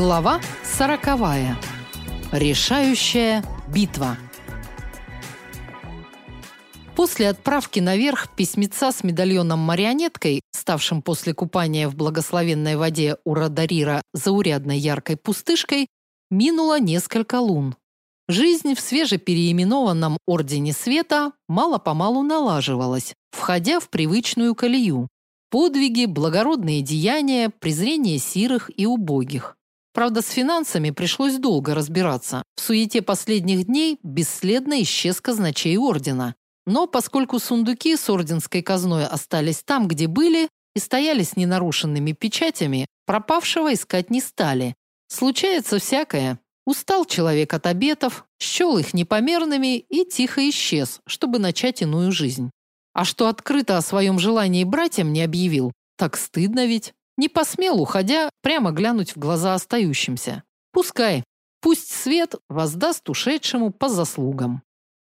Глава сороковая. Решающая битва. После отправки наверх письмеца с медальоном-марионеткой, ставшим после купания в благословенной воде у Радарира заурядной яркой пустышкой, минуло несколько лун. Жизнь в свежепереименованном Ордене Света мало-помалу налаживалась, входя в привычную колею. Подвиги, благородные деяния, презрение сирых и убогих. Правда, с финансами пришлось долго разбираться. В суете последних дней бесследно исчез казначей ордена. Но поскольку сундуки с орденской казной остались там, где были, и стояли с ненарушенными печатями, пропавшего искать не стали. Случается всякое. Устал человек от обетов, счел их непомерными и тихо исчез, чтобы начать иную жизнь. А что открыто о своем желании братьям не объявил, так стыдно ведь. Не посмел, уходя, прямо глянуть в глаза остающимся. Пускай, пусть свет воздаст ушедшему по заслугам.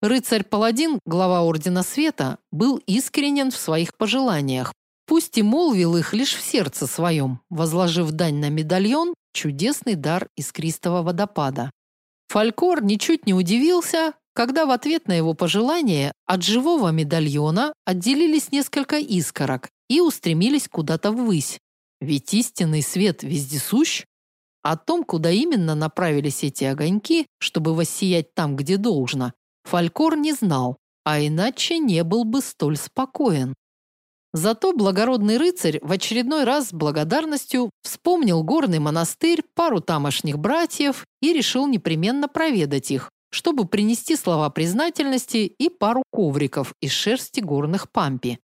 Рыцарь-паладин, глава Ордена Света, был искренен в своих пожеланиях, пусть и молвил их лишь в сердце своем, возложив дань на медальон, чудесный дар искристого водопада. Фалькор ничуть не удивился, когда в ответ на его пожелание от живого медальона отделились несколько искорок и устремились куда-то ввысь, ведь истинный свет вездесущ. О том, куда именно направились эти огоньки, чтобы воссиять там, где должно, Фалькор не знал, а иначе не был бы столь спокоен. Зато благородный рыцарь в очередной раз с благодарностью вспомнил горный монастырь, пару тамошних братьев и решил непременно проведать их, чтобы принести слова признательности и пару ковриков из шерсти горных пампи.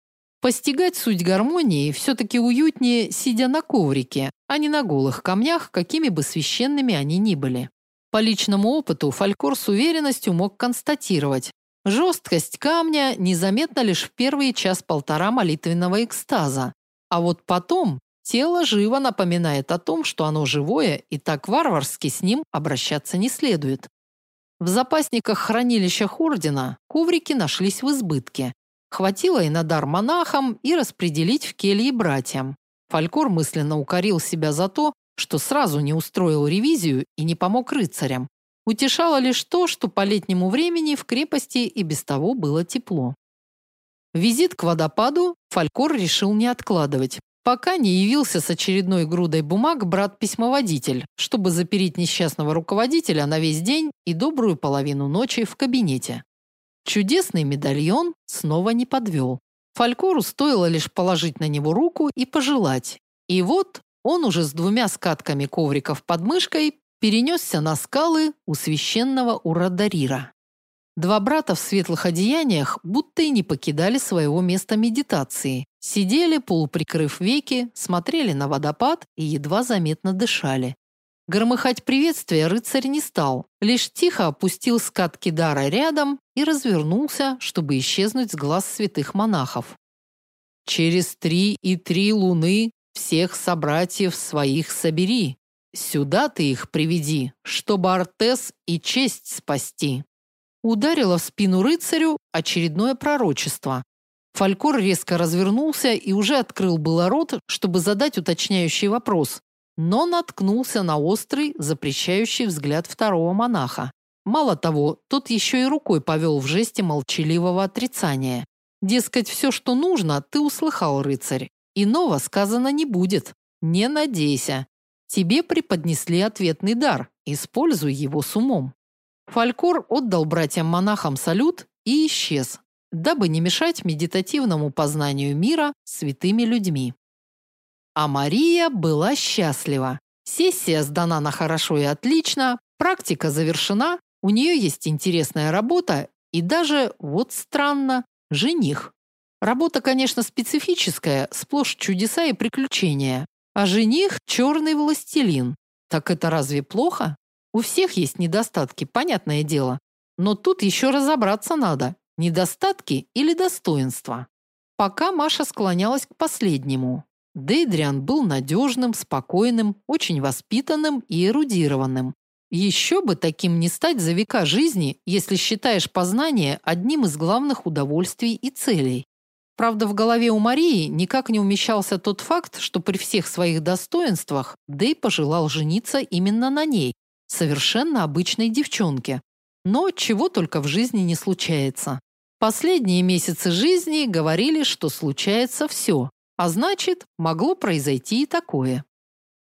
Постигать суть гармонии все-таки уютнее, сидя на коврике, а не на голых камнях, какими бы священными они ни были. По личному опыту Фалькор с уверенностью мог констатировать, жесткость камня незаметна лишь в первый час-полтора молитвенного экстаза, а вот потом тело живо напоминает о том, что оно живое и так варварски с ним обращаться не следует. В запасниках хранилищах ордена коврики нашлись в избытке, Хватило и на дар монахам, и распределить в келье братьям. Фалькор мысленно укорил себя за то, что сразу не устроил ревизию и не помог рыцарям. Утешало лишь то, что по летнему времени в крепости и без того было тепло. Визит к водопаду Фалькор решил не откладывать, пока не явился с очередной грудой бумаг брат-письмоводитель, чтобы запереть несчастного руководителя на весь день и добрую половину ночи в кабинете. Чудесный медальон снова не подвел. Фалькору стоило лишь положить на него руку и пожелать. И вот он уже с двумя скатками ковриков под мышкой перенесся на скалы у священного Урадарира. Два брата в светлых одеяниях будто и не покидали своего места медитации. Сидели, полуприкрыв веки, смотрели на водопад и едва заметно дышали. Громыхать приветствие рыцарь не стал, лишь тихо опустил скат дара рядом и развернулся, чтобы исчезнуть с глаз святых монахов. Через три и три луны всех собратьев своих собери. Сюда ты их приведи, чтобы Артес и честь спасти. Ударило в спину рыцарю очередное пророчество. Фалькор резко развернулся и уже открыл было рот, чтобы задать уточняющий вопрос, но наткнулся на острый, запрещающий взгляд второго монаха. Мало того, тот еще и рукой повел в жесте молчаливого отрицания. Дескать, все, что нужно, ты услыхал, рыцарь. Иного сказано не будет. Не надейся. Тебе преподнесли ответный дар. Используй его с умом. Фалькор отдал братьям-монахам салют и исчез, дабы не мешать медитативному познанию мира святыми людьми. А Мария была счастлива. Сессия сдана на хорошо и отлично, практика завершена, у нее есть интересная работа и даже, вот странно, жених. Работа, конечно, специфическая, сплошь чудеса и приключения. А жених – черный властелин. Так это разве плохо? У всех есть недостатки, понятное дело. Но тут еще разобраться надо, недостатки или достоинства. Пока Маша склонялась к последнему. Дейдриан был надежным, спокойным, очень воспитанным и эрудированным. Еще бы таким не стать за века жизни, если считаешь познание одним из главных удовольствий и целей. Правда, в голове у Марии никак не умещался тот факт, что при всех своих достоинствах Дэй пожелал жениться именно на ней, совершенно обычной девчонке. Но чего только в жизни не случается. Последние месяцы жизни говорили, что случается все, а значит, могло произойти и такое.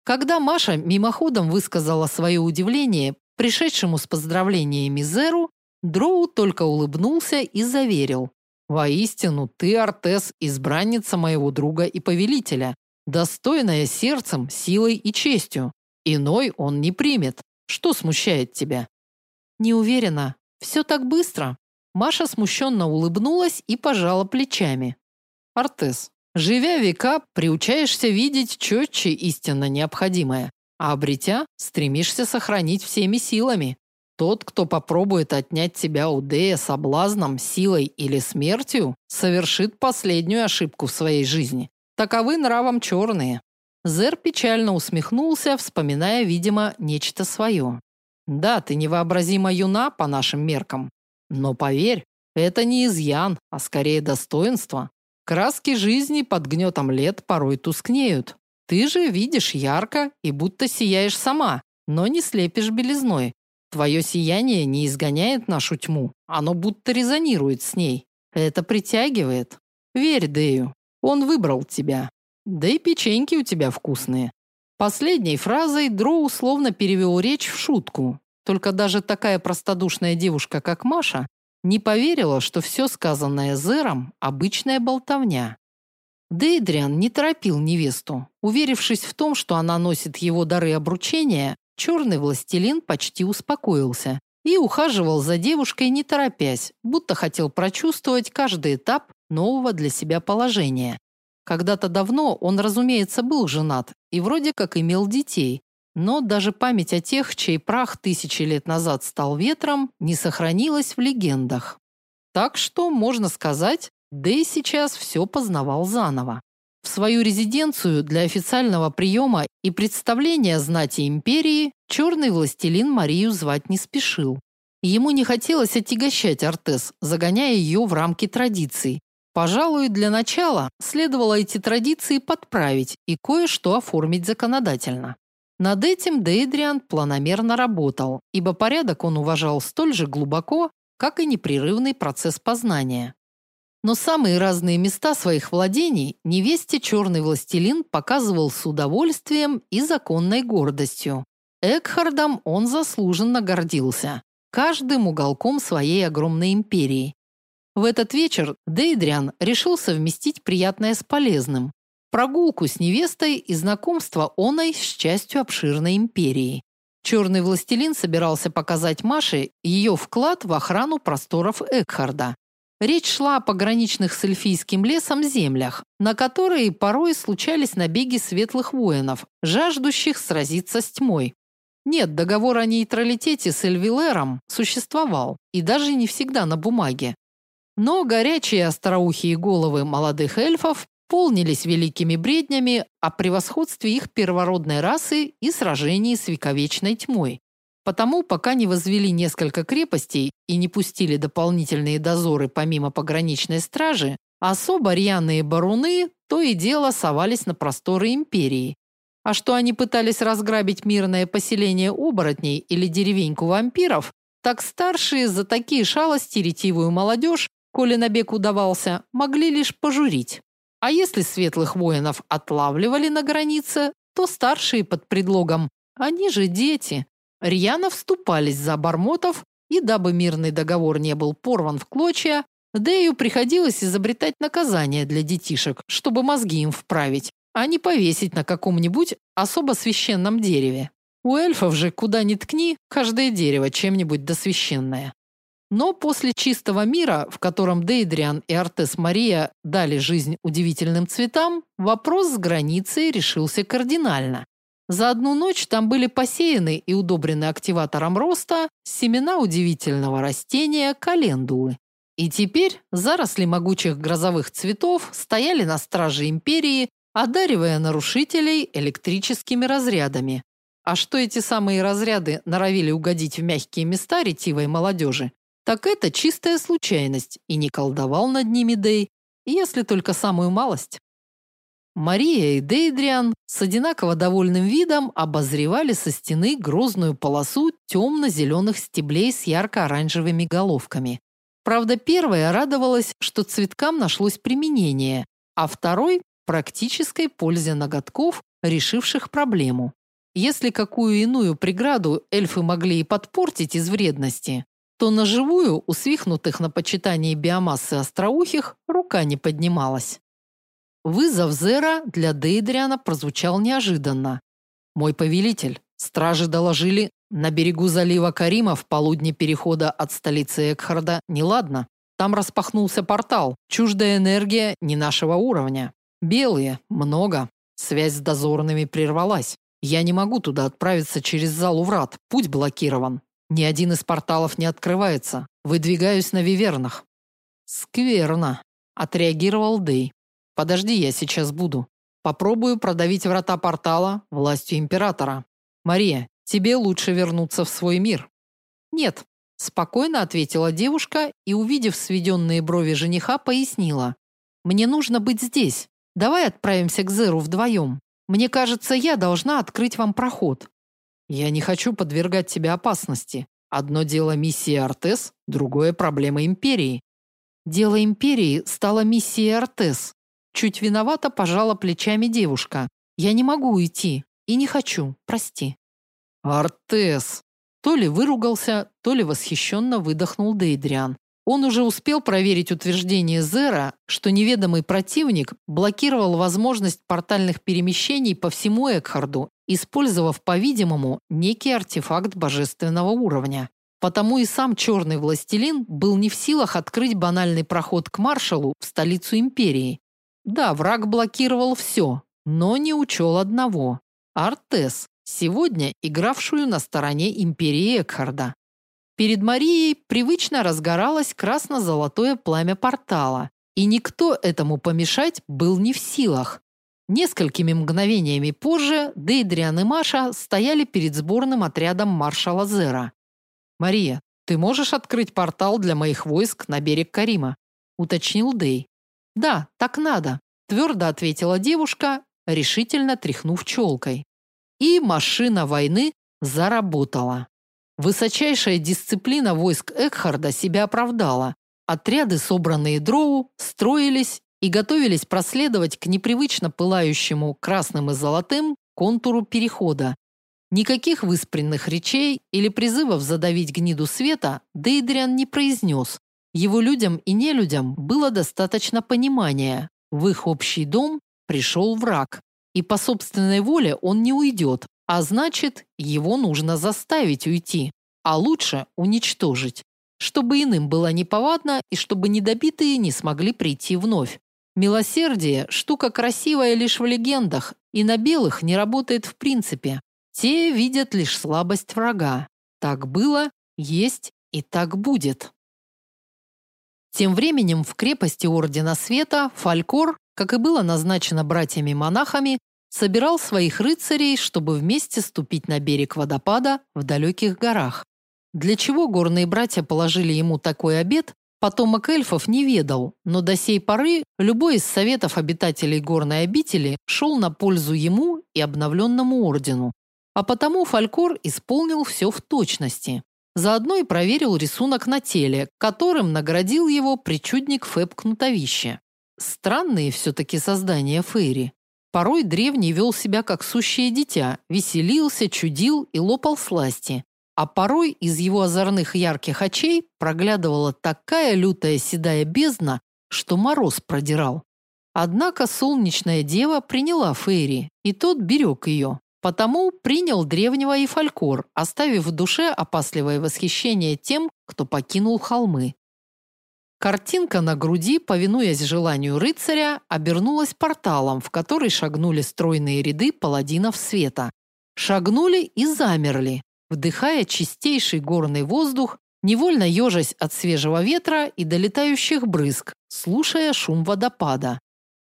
Когда Маша мимоходом высказала свое удивление пришедшему с поздравлениями Зеру, Дроу только улыбнулся и заверил: Воистину, ты, Артес, избранница моего друга и повелителя, достойная сердцем, силой и честью. Иной он не примет. Что смущает тебя? Не уверена. Все так быстро. Маша смущенно улыбнулась и пожала плечами. Артес, живя века, приучаешься видеть четче истинно необходимое, а обретя, стремишься сохранить всеми силами. Тот, кто попробует отнять тебя у Дея соблазном, силой или смертью, совершит последнюю ошибку в своей жизни. Таковы нравом черные. Зер печально усмехнулся, вспоминая, видимо, нечто свое. Да, ты невообразимо юна по нашим меркам, но поверь, это не изъян, а скорее достоинство. Краски жизни под гнетом лет порой тускнеют. Ты же видишь ярко и будто сияешь сама, но не слепишь белизной, Твое сияние не изгоняет нашу тьму, оно будто резонирует с ней. Это притягивает. Верь Дэю, он выбрал тебя. Да и печеньки у тебя вкусные. Последней фразой Дроу условно перевел речь в шутку. Только даже такая простодушная девушка, как Маша, не поверила, что все сказанное Зером обычная болтовня. Дейдриан не торопил невесту, уверившись в том, что она носит его дары обручения, Черный властелин почти успокоился и ухаживал за девушкой не торопясь, будто хотел прочувствовать каждый этап нового для себя положения. Когда-то давно он, разумеется, был женат и вроде как имел детей, но даже память о тех, чей прах тысячи лет назад стал ветром, не сохранилась в легендах. Так что, можно сказать, Дэй сейчас все познавал заново. В свою резиденцию для официального приема и представления знати империи черный властелин Марию звать не спешил. Ему не хотелось отягощать Артес, загоняя ее в рамки традиций. Пожалуй, для начала следовало эти традиции подправить и кое-что оформить законодательно. Над этим Дейдриан планомерно работал, ибо порядок он уважал столь же глубоко, как и непрерывный процесс познания. Но самые разные места своих владений невесте черный властелин показывал с удовольствием и законной гордостью. Экхардом он заслуженно гордился, каждым уголком своей огромной империи. В этот вечер Дейдриан решил совместить приятное с полезным. Прогулку с невестой и знакомство оной с частью обширной империи. Черный властелин собирался показать Маше ее вклад в охрану просторов Экхарда. Речь шла о пограничных с эльфийским лесом землях, на которые порой случались набеги светлых воинов, жаждущих сразиться с тьмой. Нет, договор о нейтралитете с Эльвилером существовал, и даже не всегда на бумаге. Но горячие остроухие головы молодых эльфов полнились великими бреднями о превосходстве их первородной расы и сражении с вековечной тьмой. Потому, пока не возвели несколько крепостей и не пустили дополнительные дозоры помимо пограничной стражи, особо рьяные баруны то и дело совались на просторы империи. А что они пытались разграбить мирное поселение оборотней или деревеньку вампиров, так старшие за такие шалости ретивую молодежь, коли набег удавался, могли лишь пожурить. А если светлых воинов отлавливали на границе, то старшие под предлогом «они же дети» рьяно вступались за Бармотов, и дабы мирный договор не был порван в клочья, Дэю приходилось изобретать наказания для детишек, чтобы мозги им вправить, а не повесить на каком-нибудь особо священном дереве. У эльфов же куда ни ткни, каждое дерево чем-нибудь досвященное. Но после чистого мира, в котором Дейдриан и Артес Мария дали жизнь удивительным цветам, вопрос с границей решился кардинально. За одну ночь там были посеяны и удобрены активатором роста семена удивительного растения календулы. И теперь заросли могучих грозовых цветов стояли на страже империи, одаривая нарушителей электрическими разрядами. А что эти самые разряды норовили угодить в мягкие места ретивой молодежи, так это чистая случайность, и не колдовал над ними Дей. если только самую малость. Мария и Дейдриан с одинаково довольным видом обозревали со стены грозную полосу темно-зеленых стеблей с ярко-оранжевыми головками. Правда, первая радовалась, что цветкам нашлось применение, а второй – практической пользе ноготков, решивших проблему. Если какую иную преграду эльфы могли и подпортить из вредности, то на живую у свихнутых на почитании биомассы остроухих рука не поднималась. Вызов Зера для Дейдриана прозвучал неожиданно. Мой повелитель, стражи доложили, на берегу залива Карима в полудне перехода от столицы Экхарда неладно. Там распахнулся портал. Чуждая энергия не нашего уровня. Белые много. Связь с дозорными прервалась. Я не могу туда отправиться через залу врат. Путь блокирован. Ни один из порталов не открывается. Выдвигаюсь на вивернах. Скверно, отреагировал Дей. Подожди, я сейчас буду. Попробую продавить врата портала властью императора. Мария, тебе лучше вернуться в свой мир. Нет, спокойно ответила девушка и, увидев сведенные брови жениха, пояснила: Мне нужно быть здесь. Давай отправимся к Зеру вдвоем. Мне кажется, я должна открыть вам проход. Я не хочу подвергать тебя опасности. Одно дело миссия Артес, другое проблема империи. Дело империи стало миссией Артес, Чуть виновато пожала плечами девушка. Я не могу уйти и не хочу, прости. Артес. То ли выругался, то ли восхищенно выдохнул Дейдриан. Он уже успел проверить утверждение Зера, что неведомый противник блокировал возможность портальных перемещений по всему Экхарду, использовав, по-видимому, некий артефакт божественного уровня. Потому и сам черный властелин был не в силах открыть банальный проход к маршалу в столицу империи, да, враг блокировал все, но не учел одного Артес, сегодня игравшую на стороне империи Экхарда. Перед Марией привычно разгоралось красно-золотое пламя портала, и никто этому помешать был не в силах. Несколькими мгновениями позже Дейдриан и Маша стояли перед сборным отрядом маршала Зера. Мария, ты можешь открыть портал для моих войск на берег Карима, уточнил Дей. Да, так надо, твердо ответила девушка, решительно тряхнув челкой. И машина войны заработала. Высочайшая дисциплина войск Экхарда себя оправдала. Отряды, собранные дроу, строились и готовились проследовать к непривычно пылающему красным и золотым контуру перехода. Никаких выспренных речей или призывов задавить гниду света Дейдриан не произнес, его людям и нелюдям было достаточно понимания. В их общий дом пришел враг, и по собственной воле он не уйдет, а значит, его нужно заставить уйти, а лучше уничтожить, чтобы иным было неповадно и чтобы недобитые не смогли прийти вновь. Милосердие штука красивая лишь в легендах, и на белых не работает в принципе. Те видят лишь слабость врага. Так было, есть и так будет. Тем временем в крепости Ордена Света Фалькор, как и было назначено братьями-монахами, собирал своих рыцарей, чтобы вместе ступить на берег водопада в далеких горах. Для чего горные братья положили ему такой обет, потомок эльфов не ведал, но до сей поры любой из советов обитателей горной обители шел на пользу ему и обновленному ордену. А потому Фалькор исполнил все в точности. Заодно и проверил рисунок на теле, которым наградил его причудник Фэб Кнутовище. Странные все-таки создания Фейри. Порой древний вел себя как сущее дитя, веселился, чудил и лопал сласти. А порой из его озорных ярких очей проглядывала такая лютая седая бездна, что мороз продирал. Однако солнечная дева приняла Фейри, и тот берег ее. Потому принял древнего и фолькор, оставив в душе опасливое восхищение тем, кто покинул холмы. Картинка на груди, повинуясь желанию рыцаря, обернулась порталом, в который шагнули стройные ряды паладинов света. Шагнули и замерли, вдыхая чистейший горный воздух, невольно ежась от свежего ветра и долетающих брызг, слушая шум водопада.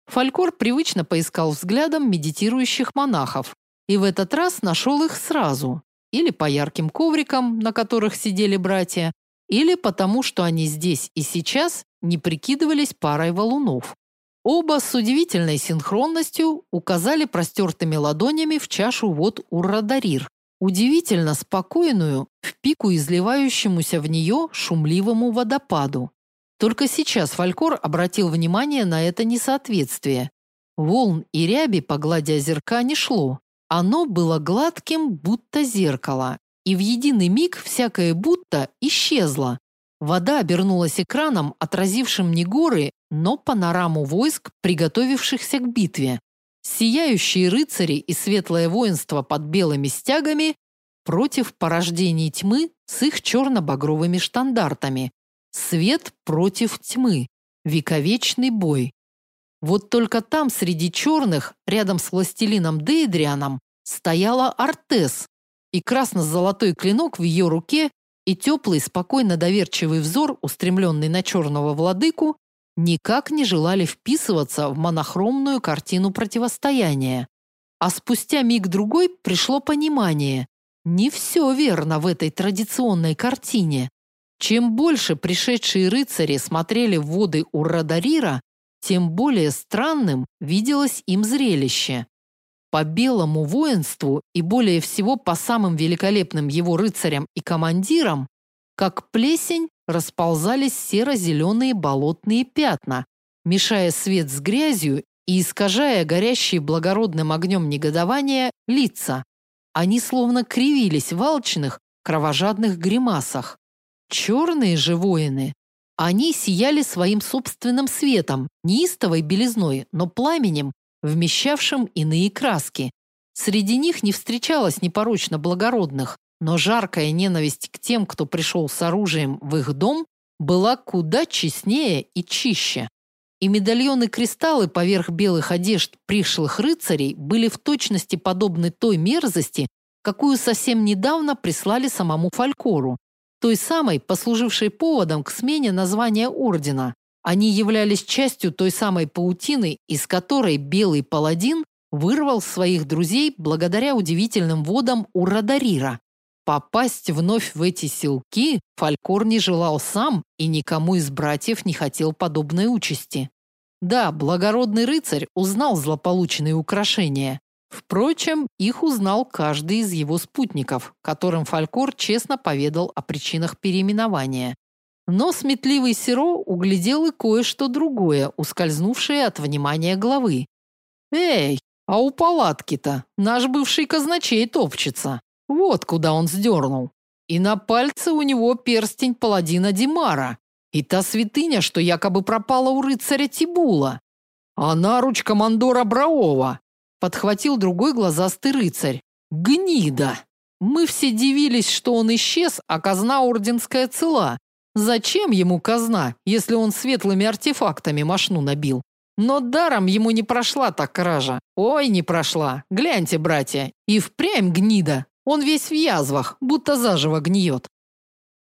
Фалькор привычно поискал взглядом медитирующих монахов, и в этот раз нашел их сразу, или по ярким коврикам, на которых сидели братья, или потому, что они здесь и сейчас не прикидывались парой валунов. Оба с удивительной синхронностью указали простертыми ладонями в чашу вод Уррадарир, удивительно спокойную, в пику изливающемуся в нее шумливому водопаду. Только сейчас Фалькор обратил внимание на это несоответствие. Волн и ряби по глади озерка не шло. Оно было гладким, будто зеркало, и в единый миг всякое будто исчезло. Вода обернулась экраном, отразившим не горы, но панораму войск, приготовившихся к битве. Сияющие рыцари и светлое воинство под белыми стягами против порождений тьмы с их черно-багровыми штандартами. Свет против тьмы. Вековечный бой. Вот только там, среди черных, рядом с властелином Дейдрианом, стояла Артес, и красно-золотой клинок в ее руке и теплый, спокойно доверчивый взор, устремленный на черного владыку, никак не желали вписываться в монохромную картину противостояния. А спустя миг-другой пришло понимание. Не все верно в этой традиционной картине. Чем больше пришедшие рыцари смотрели в воды Уррадарира, тем более странным виделось им зрелище. По белому воинству и более всего по самым великолепным его рыцарям и командирам, как плесень, расползались серо-зеленые болотные пятна, мешая свет с грязью и искажая горящие благородным огнем негодования лица. Они словно кривились в алчных, кровожадных гримасах. Черные же воины они сияли своим собственным светом, неистовой белизной, но пламенем, вмещавшим иные краски. Среди них не встречалось непорочно благородных, но жаркая ненависть к тем, кто пришел с оружием в их дом, была куда честнее и чище. И медальоны-кристаллы поверх белых одежд пришлых рыцарей были в точности подобны той мерзости, какую совсем недавно прислали самому Фалькору той самой, послужившей поводом к смене названия ордена. Они являлись частью той самой паутины, из которой белый паладин вырвал своих друзей благодаря удивительным водам у Радарира. Попасть вновь в эти селки Фалькор не желал сам и никому из братьев не хотел подобной участи. Да, благородный рыцарь узнал злополучные украшения, Впрочем, их узнал каждый из его спутников, которым Фалькор честно поведал о причинах переименования. Но сметливый Сиро углядел и кое-что другое, ускользнувшее от внимания главы. «Эй, а у палатки-то наш бывший казначей топчется. Вот куда он сдернул. И на пальце у него перстень паладина Димара. И та святыня, что якобы пропала у рыцаря Тибула. А наруч командора Браова. Подхватил другой глазастый рыцарь. Гнида! Мы все дивились, что он исчез, а казна орденская цела. Зачем ему казна, если он светлыми артефактами машну набил? Но даром ему не прошла та кража. Ой, не прошла. Гляньте, братья, и впрямь гнида. Он весь в язвах, будто заживо гниет.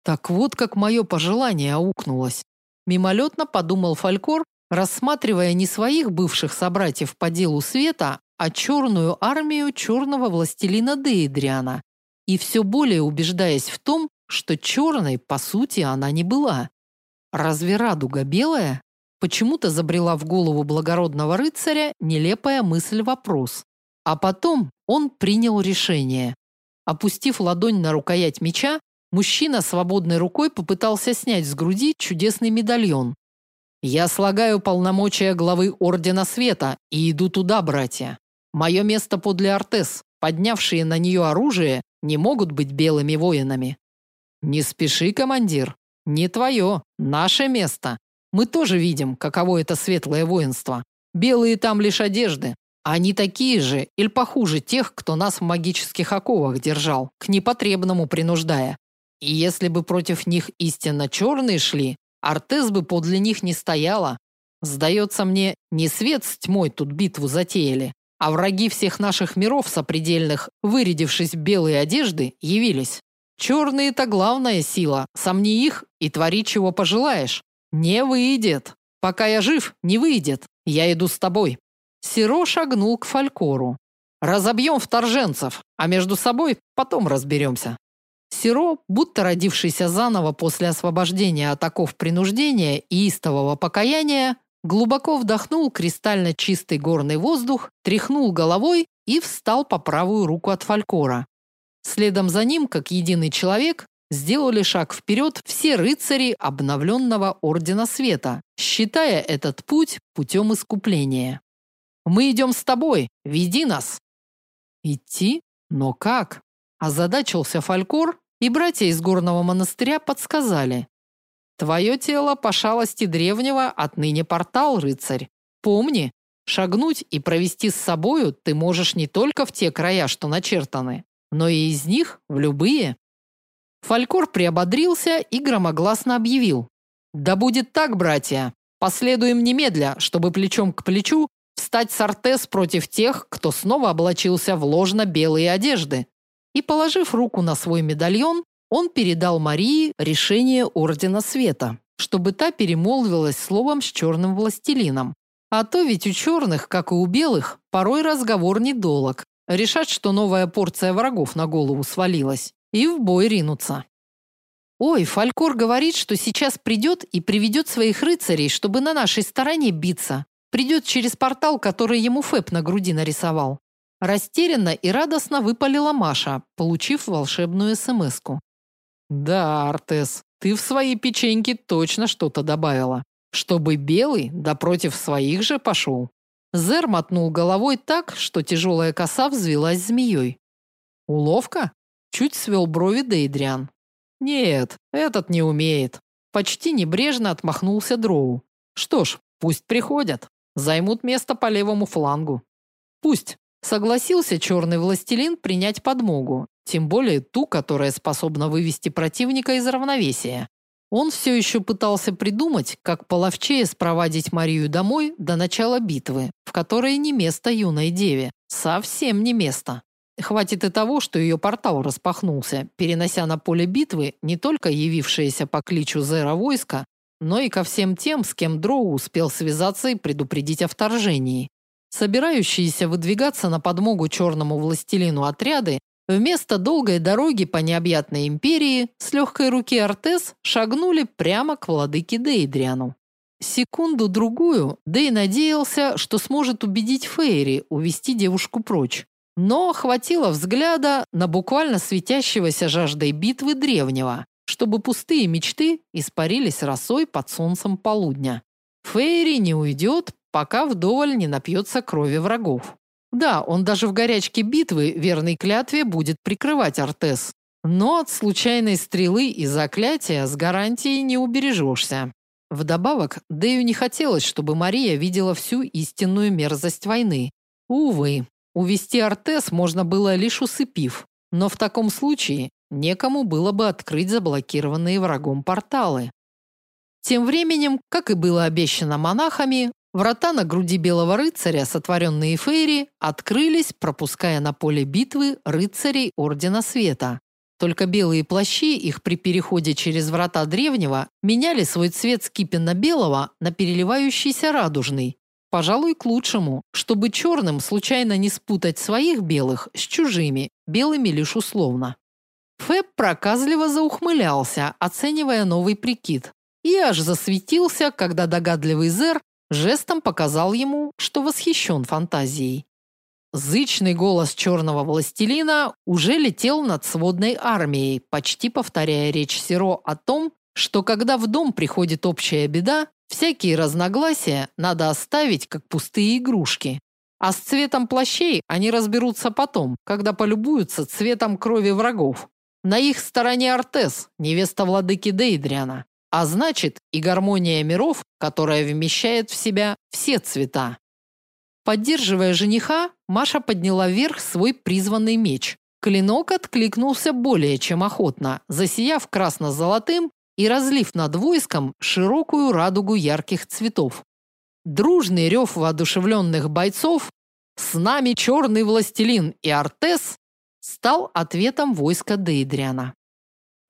Так вот, как мое пожелание аукнулось. Мимолетно подумал Фалькор, рассматривая не своих бывших собратьев по делу света, а черную армию черного властелина Дейдриана, и все более убеждаясь в том, что черной, по сути, она не была. Разве радуга белая? Почему-то забрела в голову благородного рыцаря нелепая мысль-вопрос. А потом он принял решение. Опустив ладонь на рукоять меча, мужчина свободной рукой попытался снять с груди чудесный медальон. «Я слагаю полномочия главы Ордена Света и иду туда, братья. Мое место подле Артес. Поднявшие на нее оружие не могут быть белыми воинами. Не спеши, командир. Не твое, наше место. Мы тоже видим, каково это светлое воинство. Белые там лишь одежды. Они такие же или похуже тех, кто нас в магических оковах держал, к непотребному принуждая. И если бы против них истинно черные шли, Артес бы подле них не стояла. Сдается мне, не свет с тьмой тут битву затеяли, а враги всех наших миров сопредельных, вырядившись в белые одежды, явились. Черные-то главная сила, сомни их и твори, чего пожелаешь. Не выйдет. Пока я жив, не выйдет. Я иду с тобой. Сиро шагнул к Фалькору. Разобьем вторженцев, а между собой потом разберемся. Сиро, будто родившийся заново после освобождения от оков принуждения и истового покаяния, глубоко вдохнул кристально чистый горный воздух, тряхнул головой и встал по правую руку от Фалькора. Следом за ним, как единый человек, сделали шаг вперед все рыцари обновленного Ордена Света, считая этот путь путем искупления. «Мы идем с тобой, веди нас!» «Идти? Но как?» Озадачился Фалькор, и братья из горного монастыря подсказали. «Твое тело по шалости древнего отныне портал, рыцарь. Помни, шагнуть и провести с собою ты можешь не только в те края, что начертаны, но и из них в любые». Фалькор приободрился и громогласно объявил. «Да будет так, братья! Последуем немедля, чтобы плечом к плечу встать с Артес против тех, кто снова облачился в ложно-белые одежды». И, положив руку на свой медальон, он передал Марии решение Ордена Света, чтобы та перемолвилась словом с черным властелином. А то ведь у черных, как и у белых, порой разговор недолог. Решать, что новая порция врагов на голову свалилась и в бой ринуться. Ой, Фалькор говорит, что сейчас придет и приведет своих рыцарей, чтобы на нашей стороне биться. Придет через портал, который ему Фэп на груди нарисовал. Растерянно и радостно выпалила Маша, получив волшебную смску. Да, Артес, ты в свои печеньки точно что-то добавила. Чтобы белый, да против своих же пошел. Зер мотнул головой так, что тяжелая коса взвилась змеей. Уловка? Чуть свел брови Дейдриан. Нет, этот не умеет. Почти небрежно отмахнулся Дроу. Что ж, пусть приходят. Займут место по левому флангу. Пусть. Согласился черный властелин принять подмогу, тем более ту, которая способна вывести противника из равновесия. Он все еще пытался придумать, как половчее спровадить Марию домой до начала битвы, в которой не место юной деве. Совсем не место. Хватит и того, что ее портал распахнулся, перенося на поле битвы не только явившееся по кличу Зера войска, но и ко всем тем, с кем Дроу успел связаться и предупредить о вторжении. Собирающиеся выдвигаться на подмогу черному властелину отряды вместо долгой дороги по необъятной империи с легкой руки Артес шагнули прямо к владыке Дейдриану. Секунду-другую Дей надеялся, что сможет убедить Фейри увести девушку прочь. Но хватило взгляда на буквально светящегося жаждой битвы древнего, чтобы пустые мечты испарились росой под солнцем полудня. Фейри не уйдет, пока вдоволь не напьется крови врагов. Да, он даже в горячке битвы верной клятве будет прикрывать Артес, но от случайной стрелы и заклятия с гарантией не убережешься. Вдобавок, Дэю не хотелось, чтобы Мария видела всю истинную мерзость войны. Увы, Увести Артес можно было лишь усыпив, но в таком случае некому было бы открыть заблокированные врагом порталы. Тем временем, как и было обещано монахами, врата на груди белого рыцаря, сотворенные Фейри, открылись, пропуская на поле битвы рыцарей Ордена Света. Только белые плащи их при переходе через врата древнего меняли свой цвет с кипенно-белого на переливающийся радужный, Пожалуй, к лучшему, чтобы черным случайно не спутать своих белых с чужими, белыми лишь условно. Фэб проказливо заухмылялся, оценивая новый прикид, и аж засветился, когда догадливый Зер жестом показал ему, что восхищен фантазией. Зычный голос черного властелина уже летел над сводной армией, почти повторяя речь Сиро о том, что когда в дом приходит общая беда, Всякие разногласия надо оставить как пустые игрушки. А с цветом плащей они разберутся потом, когда полюбуются цветом крови врагов. На их стороне Артес, невеста владыки Дейдриана, а значит и гармония миров, которая вмещает в себя все цвета. Поддерживая жениха, Маша подняла вверх свой призванный меч. Клинок откликнулся более чем охотно, засияв красно-золотым и разлив над войском широкую радугу ярких цветов. Дружный рев воодушевленных бойцов «С нами черный властелин и Артес» стал ответом войска Дейдриана.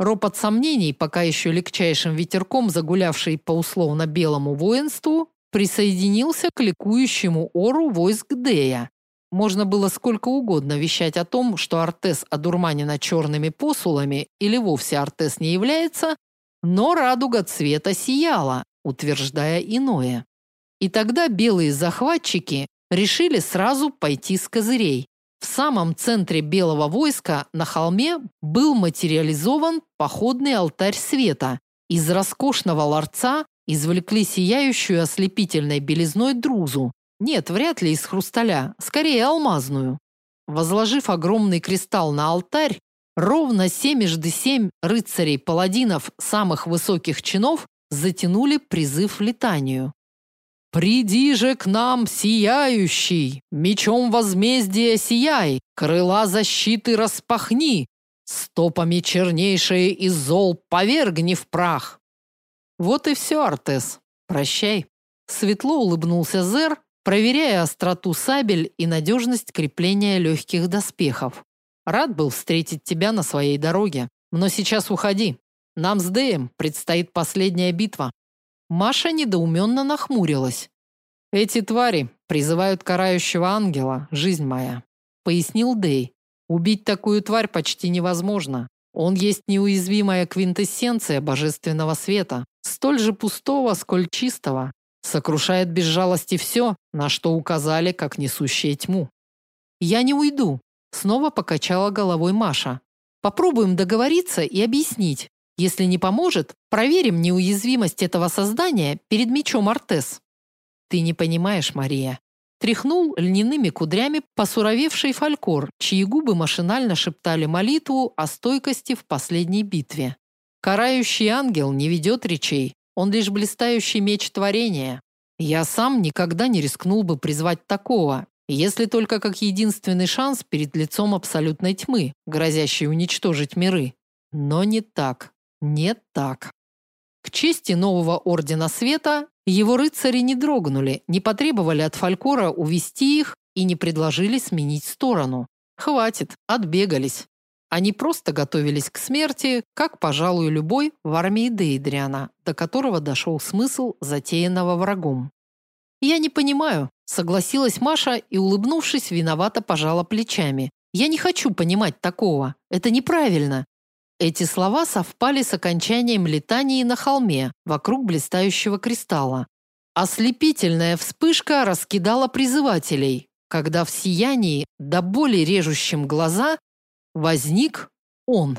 Ропот сомнений, пока еще легчайшим ветерком загулявший по условно-белому воинству, присоединился к ликующему ору войск Дея. Можно было сколько угодно вещать о том, что Артес одурманена черными посулами или вовсе Артес не является, но радуга цвета сияла, утверждая иное. И тогда белые захватчики решили сразу пойти с козырей. В самом центре белого войска на холме был материализован походный алтарь света. Из роскошного ларца извлекли сияющую ослепительной белизной друзу. Нет, вряд ли из хрусталя, скорее алмазную. Возложив огромный кристалл на алтарь, ровно семежды семь рыцарей-паладинов самых высоких чинов затянули призыв летанию. Приди же к нам, сияющий, мечом возмездия сияй, крыла защиты распахни, стопами чернейшие из зол повергни в прах. Вот и все, Артес. Прощай. Светло улыбнулся Зер, проверяя остроту сабель и надежность крепления легких доспехов. Рад был встретить тебя на своей дороге, но сейчас уходи. Нам с Дэем предстоит последняя битва. Маша недоуменно нахмурилась. Эти твари призывают карающего ангела, жизнь моя, пояснил Дэй. Убить такую тварь почти невозможно. Он есть неуязвимая квинтэссенция божественного света, столь же пустого, сколь чистого. Сокрушает без жалости все, на что указали, как несущие тьму. Я не уйду, снова покачала головой Маша. Попробуем договориться и объяснить, если не поможет, проверим неуязвимость этого создания перед мечом Артес. Ты не понимаешь, Мария. Тряхнул льняными кудрями посуровевший фалькор, чьи губы машинально шептали молитву о стойкости в последней битве. Карающий ангел не ведет речей, он лишь блистающий меч творения. Я сам никогда не рискнул бы призвать такого, если только как единственный шанс перед лицом абсолютной тьмы, грозящей уничтожить миры. Но не так. Не так. К чести нового ордена света, его рыцари не дрогнули, не потребовали от Фалькора увести их и не предложили сменить сторону. Хватит, отбегались. Они просто готовились к смерти, как, пожалуй, любой в армии Дейдриана, до которого дошел смысл затеянного врагом. Я не понимаю, согласилась Маша и, улыбнувшись, виновато пожала плечами. Я не хочу понимать такого. Это неправильно. Эти слова совпали с окончанием летании на холме вокруг блистающего кристалла. Ослепительная вспышка раскидала призывателей, когда в сиянии до боли режущим глаза возник он.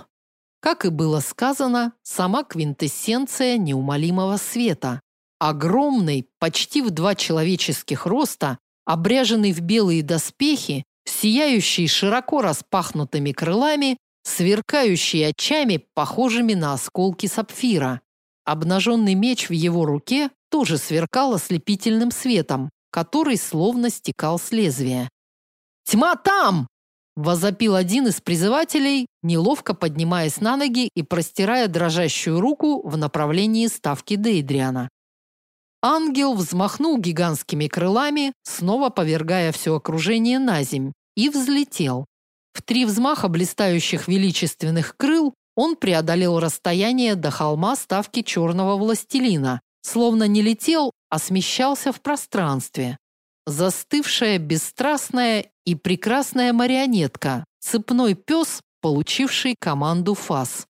Как и было сказано, сама квинтэссенция неумолимого света. Огромный, почти в два человеческих роста, обряженный в белые доспехи, сияющий широко распахнутыми крылами, сверкающий очами, похожими на осколки сапфира. Обнаженный меч в его руке тоже сверкал ослепительным светом, который словно стекал с лезвия. «Тьма там!» – возопил один из призывателей, неловко поднимаясь на ноги и простирая дрожащую руку в направлении ставки Дейдриана. Ангел взмахнул гигантскими крылами, снова повергая все окружение на земь, и взлетел. В три взмаха блистающих величественных крыл он преодолел расстояние до холма ставки черного властелина, словно не летел, а смещался в пространстве. Застывшая, бесстрастная и прекрасная марионетка, цепной пес, получивший команду ФАС.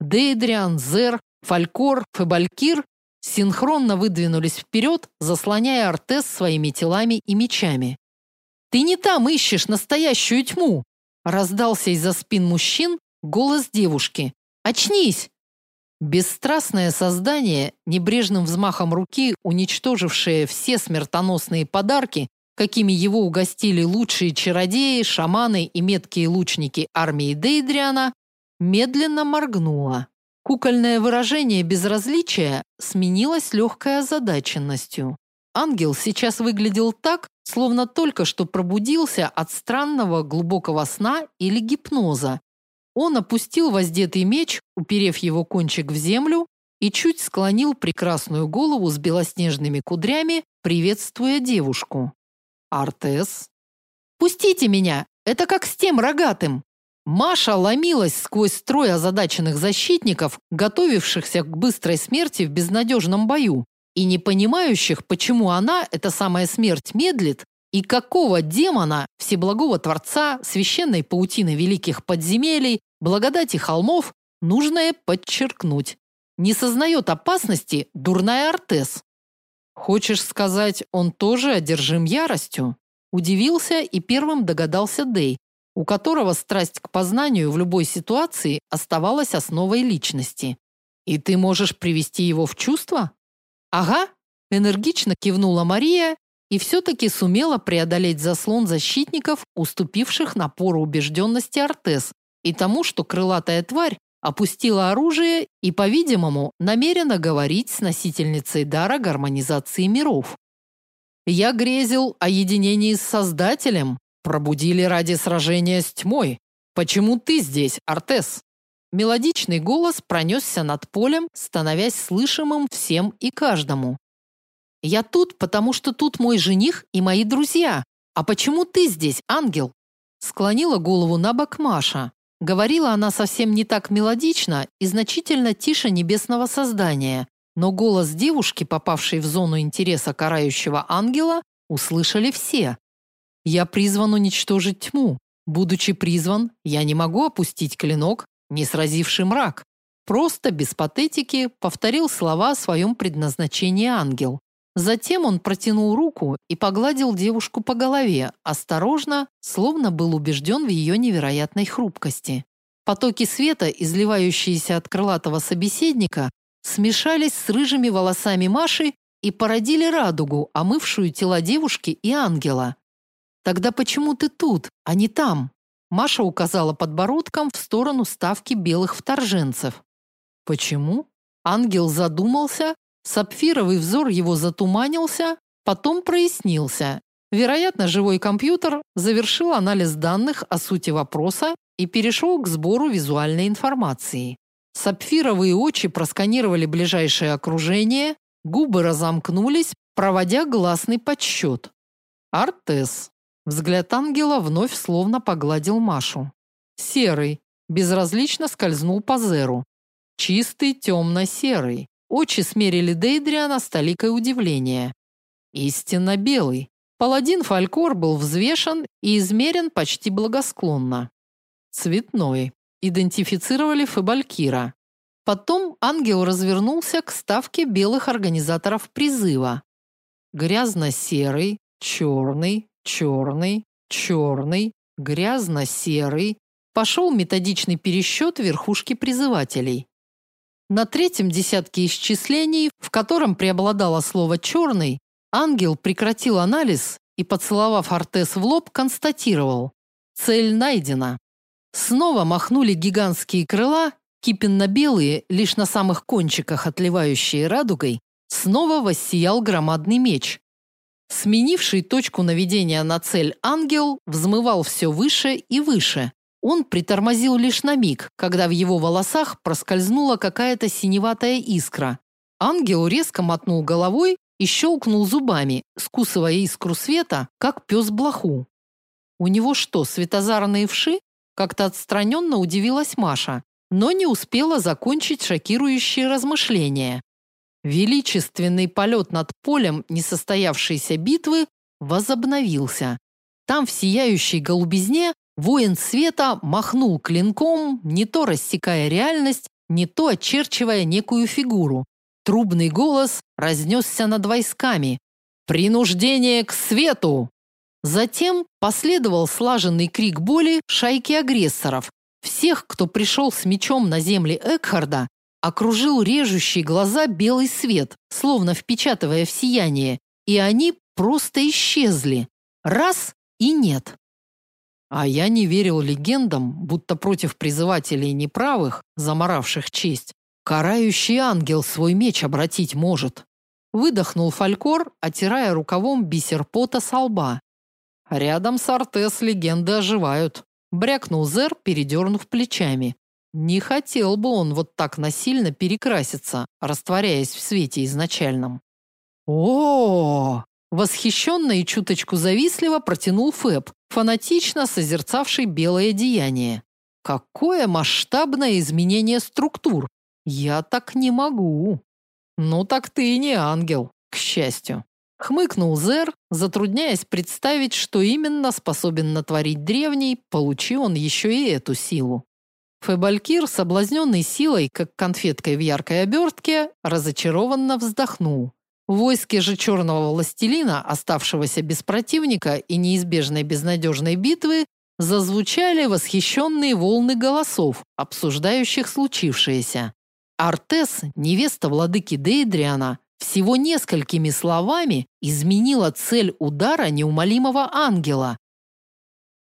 Дейдриан, Зер, Фалькор, Фебалькир синхронно выдвинулись вперед, заслоняя Артес своими телами и мечами. «Ты не там ищешь настоящую тьму!» Раздался из-за спин мужчин голос девушки. Очнись. Бесстрастное создание, небрежным взмахом руки уничтожившее все смертоносные подарки, какими его угостили лучшие чародеи, шаманы и меткие лучники армии Дейдриана, медленно моргнуло. Кукольное выражение безразличия сменилось легкой озадаченностью. Ангел сейчас выглядел так, словно только что пробудился от странного глубокого сна или гипноза. Он опустил воздетый меч, уперев его кончик в землю, и чуть склонил прекрасную голову с белоснежными кудрями, приветствуя девушку. Артес, пустите меня. Это как с тем рогатым. Маша ломилась сквозь строй озадаченных защитников, готовившихся к быстрой смерти в безнадежном бою и не понимающих, почему она, эта самая смерть, медлит, и какого демона Всеблагого Творца, священной паутины великих подземелий, благодати холмов, нужное подчеркнуть. Не сознает опасности дурная Артес. Хочешь сказать, он тоже одержим яростью? Удивился и первым догадался Дэй, у которого страсть к познанию в любой ситуации оставалась основой личности. И ты можешь привести его в чувство? Ага, энергично кивнула Мария и все таки сумела преодолеть заслон защитников, уступивших напору убежденности Артес и тому, что крылатая тварь опустила оружие и, по-видимому, намерена говорить с носительницей дара гармонизации миров. Я грезил о единении с Создателем, пробудили ради сражения с тьмой. Почему ты здесь, Артес? Мелодичный голос пронесся над полем, становясь слышимым всем и каждому. Я тут, потому что тут мой жених и мои друзья. А почему ты здесь, ангел? Склонила голову на бок Маша. Говорила она совсем не так мелодично и значительно тише небесного создания, но голос девушки, попавшей в зону интереса карающего ангела, услышали все. Я призван уничтожить тьму. Будучи призван, я не могу опустить клинок, не сразивший мрак. Просто без патетики повторил слова о своем предназначении ангел. Затем он протянул руку и погладил девушку по голове, осторожно, словно был убежден в ее невероятной хрупкости. Потоки света, изливающиеся от крылатого собеседника, смешались с рыжими волосами Маши и породили радугу, омывшую тела девушки и ангела. Тогда почему ты тут, а не там? Маша указала подбородком в сторону ставки белых вторженцев. Почему? Ангел задумался, Сапфировый взор его затуманился, потом прояснился. Вероятно, живой компьютер завершил анализ данных о сути вопроса и перешел к сбору визуальной информации. Сапфировые очи просканировали ближайшее окружение, губы разомкнулись, проводя гласный подсчет. Артес. Взгляд ангела вновь словно погладил Машу. Серый, безразлично скользнул по зеру. Чистый темно-серый. Очи смерили Дейдриана с толикой удивления. Истинно белый. Паладин Фалькор был взвешен и измерен почти благосклонно. Цветной. Идентифицировали Фебалькира. Потом ангел развернулся к ставке белых организаторов призыва. Грязно-серый, черный, черный, черный, грязно-серый. Пошел методичный пересчет верхушки призывателей. На третьем десятке исчислений, в котором преобладало слово «черный», ангел прекратил анализ и, поцеловав Артес в лоб, констатировал «Цель найдена». Снова махнули гигантские крыла, кипенно-белые, лишь на самых кончиках отливающие радугой, снова воссиял громадный меч. Сменивший точку наведения на цель ангел взмывал все выше и выше, он притормозил лишь на миг, когда в его волосах проскользнула какая-то синеватая искра. Ангел резко мотнул головой и щелкнул зубами, скусывая искру света, как пес блоху. У него что, светозарные вши? Как-то отстраненно удивилась Маша, но не успела закончить шокирующие размышления. Величественный полет над полем несостоявшейся битвы возобновился. Там в сияющей голубизне Воин света махнул клинком, не то рассекая реальность, не то очерчивая некую фигуру. Трубный голос разнесся над войсками. «Принуждение к свету!» Затем последовал слаженный крик боли шайки агрессоров. Всех, кто пришел с мечом на земли Экхарда, окружил режущий глаза белый свет, словно впечатывая в сияние, и они просто исчезли. Раз и нет. А я не верил легендам, будто против призывателей неправых, заморавших честь, карающий ангел свой меч обратить может. Выдохнул Фалькор, отирая рукавом бисер пота со лба. Рядом с Артес легенды оживают. Брякнул Зер, передернув плечами. Не хотел бы он вот так насильно перекраситься, растворяясь в свете изначальном. О, -о, -о, -о Восхищенно и чуточку завистливо протянул Фэб, фанатично созерцавший белое деяние. Какое масштабное изменение структур! Я так не могу. Ну так ты и не ангел, к счастью. Хмыкнул Зер, затрудняясь представить, что именно способен натворить древний, получи он еще и эту силу. Фебалькир, соблазненный силой, как конфеткой в яркой обертке, разочарованно вздохнул. В войске же черного властелина, оставшегося без противника и неизбежной безнадежной битвы, зазвучали восхищенные волны голосов, обсуждающих случившееся. Артес, невеста владыки Дейдриана, всего несколькими словами изменила цель удара неумолимого ангела.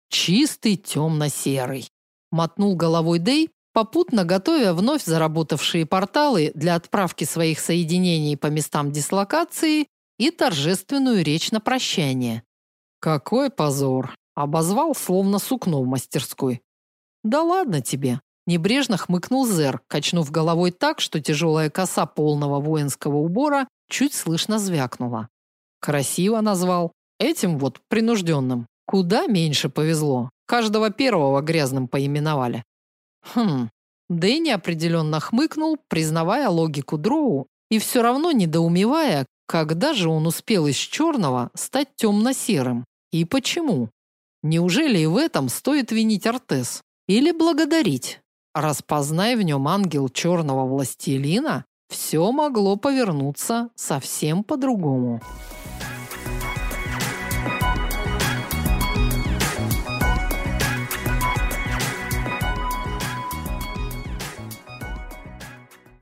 Чистый темно-серый. Мотнул головой Дей, попутно готовя вновь заработавшие порталы для отправки своих соединений по местам дислокации и торжественную речь на прощание. Какой позор! Обозвал словно сукно в мастерской. Да ладно тебе, Небрежно хмыкнул Зер, качнув головой так, что тяжелая коса полного воинского убора чуть слышно звякнула. Красиво назвал. Этим вот принужденным. Куда меньше повезло. Каждого первого грязным поименовали. Хм. Дэнни определенно хмыкнул, признавая логику Дроу и все равно недоумевая, когда же он успел из черного стать темно-серым и почему. Неужели и в этом стоит винить Артес или благодарить? Распознай в нем ангел черного властелина, все могло повернуться совсем по-другому.